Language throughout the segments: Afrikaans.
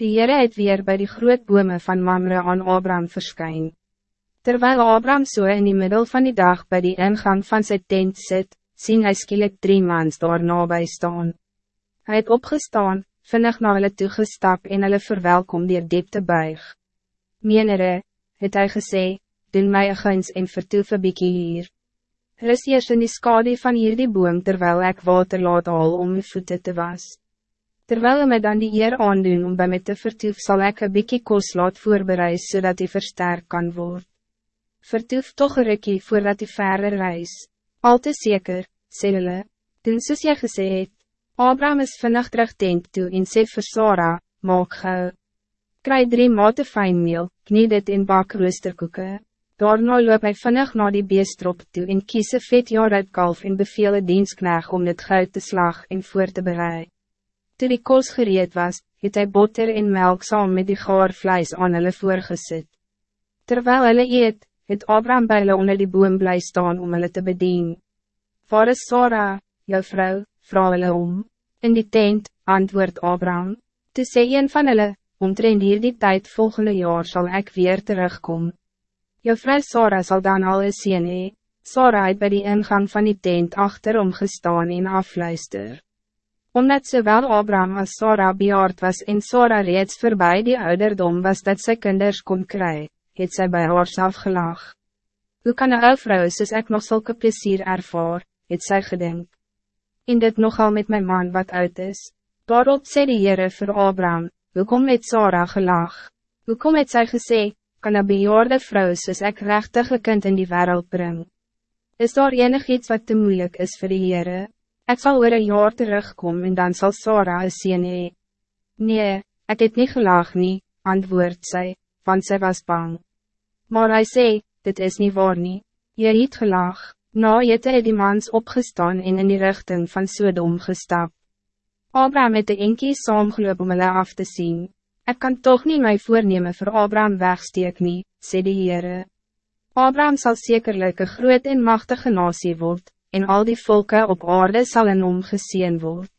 Die Heere het weer bij die groot bome van Mamre aan Abraham verskyn. Terwijl Abraham so in die middel van die dag bij die ingang van zijn tent zit, sien hy skielik drie mans daar nabij staan. Hij het opgestaan, vinnig na hulle toegestap en hulle verwelkom dier diep te buig. Menere, het hy gesê, doen my een guns en vertoef een bykie hier. Er is eers in die skade van hierdie boom terwijl ik water laat al om my voeten te was. Terwijl hy my dan die eer aandoen om bij my te vertoef zal ik een bykie kos laat voorbereid zodat hij versterkt kan worden. Vertoef toch een rikkie voordat hij verder reis. Al te zeker, sê hulle, doen soos jy gesê het. Abraham is vinnig terug tent toe en sê vir Sarah, maak gauw. Kry drie mate fijnmeel, knie dit in bak roosterkoeken. Daarna loop hy vinnig na die beestrop toe en kies een vet jaar uit kalf en beveel een dienskneg om dit goud te slag en voor te bereiden. Toe die kos gereed was, het hy boter en melk saam met die gaar vlees aan hulle voorgesit. Terwijl hulle eet, het Abraham by hulle onder die boom bly staan om hulle te bedien. Waar is Sarah, jou vrouw, vrouw hulle om? In die tent, antwoord Abraham. Toe sê een van hulle, omtrent hier die tijd volgende jaar zal ik weer terugkom. Jou vrou Sarah zal dan al een sien hee. Sarah het by die ingang van die tent achterom gestaan en afluister. Omdat zowel Abraham als Sarah bejaard was en Sarah reeds voorbij die ouderdom was dat sy kinders kon krijgen het sy by haarself gelag. Hoe kan een ou vrou soos ek nog zulke plezier ervaar, het sy gedink. En dit nogal met mijn man wat oud is. Daarop sê die Heere vir Abraham, hoekom het Sarah gelag? Hoekom het sy gesê, kan een bejaarde vrou soos ek rechtig een kind in die wereld bring? Is daar enig iets wat te moeilijk is voor die Heere? Ik zal oor een jaar terugkom en dan zal Sarah een sien hee. Nee, ik het niet gelag nie, antwoord zij, want zij was bang. Maar hij zei, dit is niet waar nie. Je het gelag, na het hy die mans opgestaan en in die richting van Sodom gestap. Abraham het de enkie saamgeloop om hulle af te zien. Ik kan toch niet mijn voornemen voor Abraham wegsteek nie, sê die Heere. Abraham zal zekerlijk een groot en machtige nasie word, en al die volken op aarde zal in hom geseen word.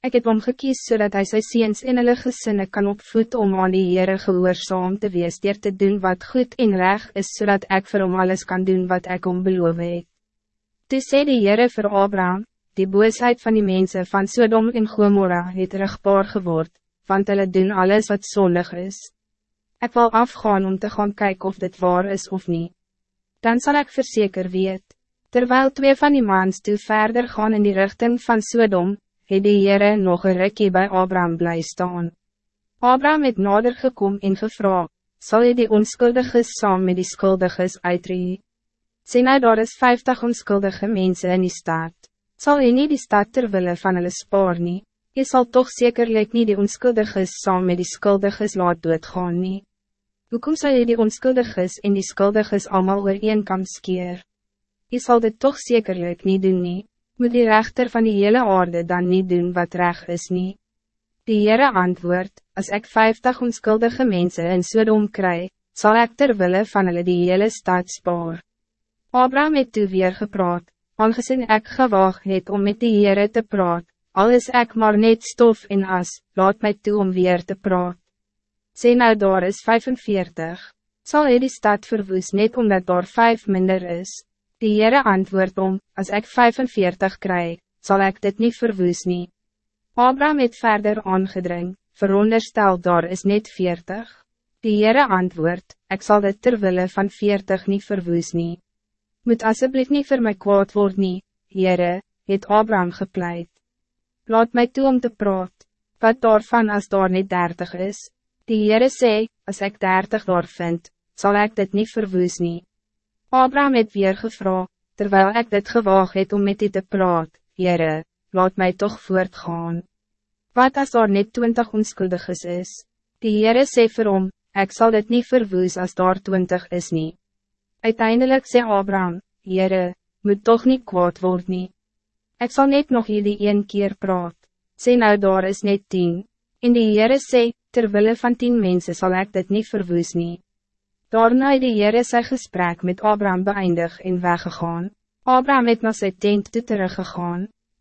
Ik heb hom gekies zodat hij sy seens en hulle gesinne kan opvoed om aan die Heere gehoorzaam te wees dier te doen wat goed en reg is zodat ik voor hom alles kan doen wat ik om beloof het. Toe sê die Heere vir Abraham, die boosheid van die mensen van Sodom en Gomorra het rugbaar geword, want hulle doen alles wat zondig is. Ik wil afgaan om te gaan kijken of dit waar is of niet. Dan zal ik verzekerd weet, terwijl twee van die maans toe verder gaan in die richting van Sodom, het die Heere nog een rikkie bij Abraham bly staan. Abraham het nader gekom en gevra, sal jy die onskuldiges saam met die skuldiges uitree? Sê nou daar is vijftig onskuldige mensen in die stad, sal jy nie die stad terwille van hulle spaar nie, jy sal toch zekerlijk niet die onskuldiges saam met die skuldiges laat doodgaan nie. Hoekom sal jy die onskuldiges en die skuldiges allemaal oor een kam skeer? Jy sal dit toch zekerlijk niet doen nie moet die rechter van die hele aarde dan niet doen wat recht is niet. Die Heere antwoord, als ik vijftig onskuldige mensen in Sodom kry, zal ik terwille van hulle die hele stad spaar. Abraham het toe weer gepraat, aangezien ik gewaag het om met die Heere te praat, al is ek maar net stof en as, laat mij toe om weer te praat. Sê nou daar is 45, zal hy die stad verwoes net omdat daar vijf minder is. Die Heere antwoord om, als ik 45 krijg, zal ik dit niet verwoes nie. Abraham het verder aangedring, veronderstel daar is net 40. Die Heere antwoord, ik zal dit terwille van 40 niet verwoes nie. Moet alsjeblieft niet voor mij kwaad word nie, Heere, het Abraham gepleit. Laat mij toe om te praat, wat daarvan als daar niet 30 is. Die Heere sê, als ik 30 daar vind, zal ik dit niet verwoes nie. Abraham het weer gevra, terwijl ik dit gewaag het om met dit te praat, Heere, laat mij toch voortgaan. Wat als daar net twintig onskuldiges is? Die Heere sê vir hom, ek sal dit niet verwoes als daar twintig is nie. Uiteindelijk sê Abraham, Heere, moet toch niet kwaad word nie. Ek sal net nog jullie een keer praat, sê nou daar is net tien. En die Heere sê, terwille van tien mensen zal ik dit niet verwoes nie. Daarna het die Heere sy gesprek met Abraham beëindig en weggegaan. Abraham het na sy tent toe teruggegaan.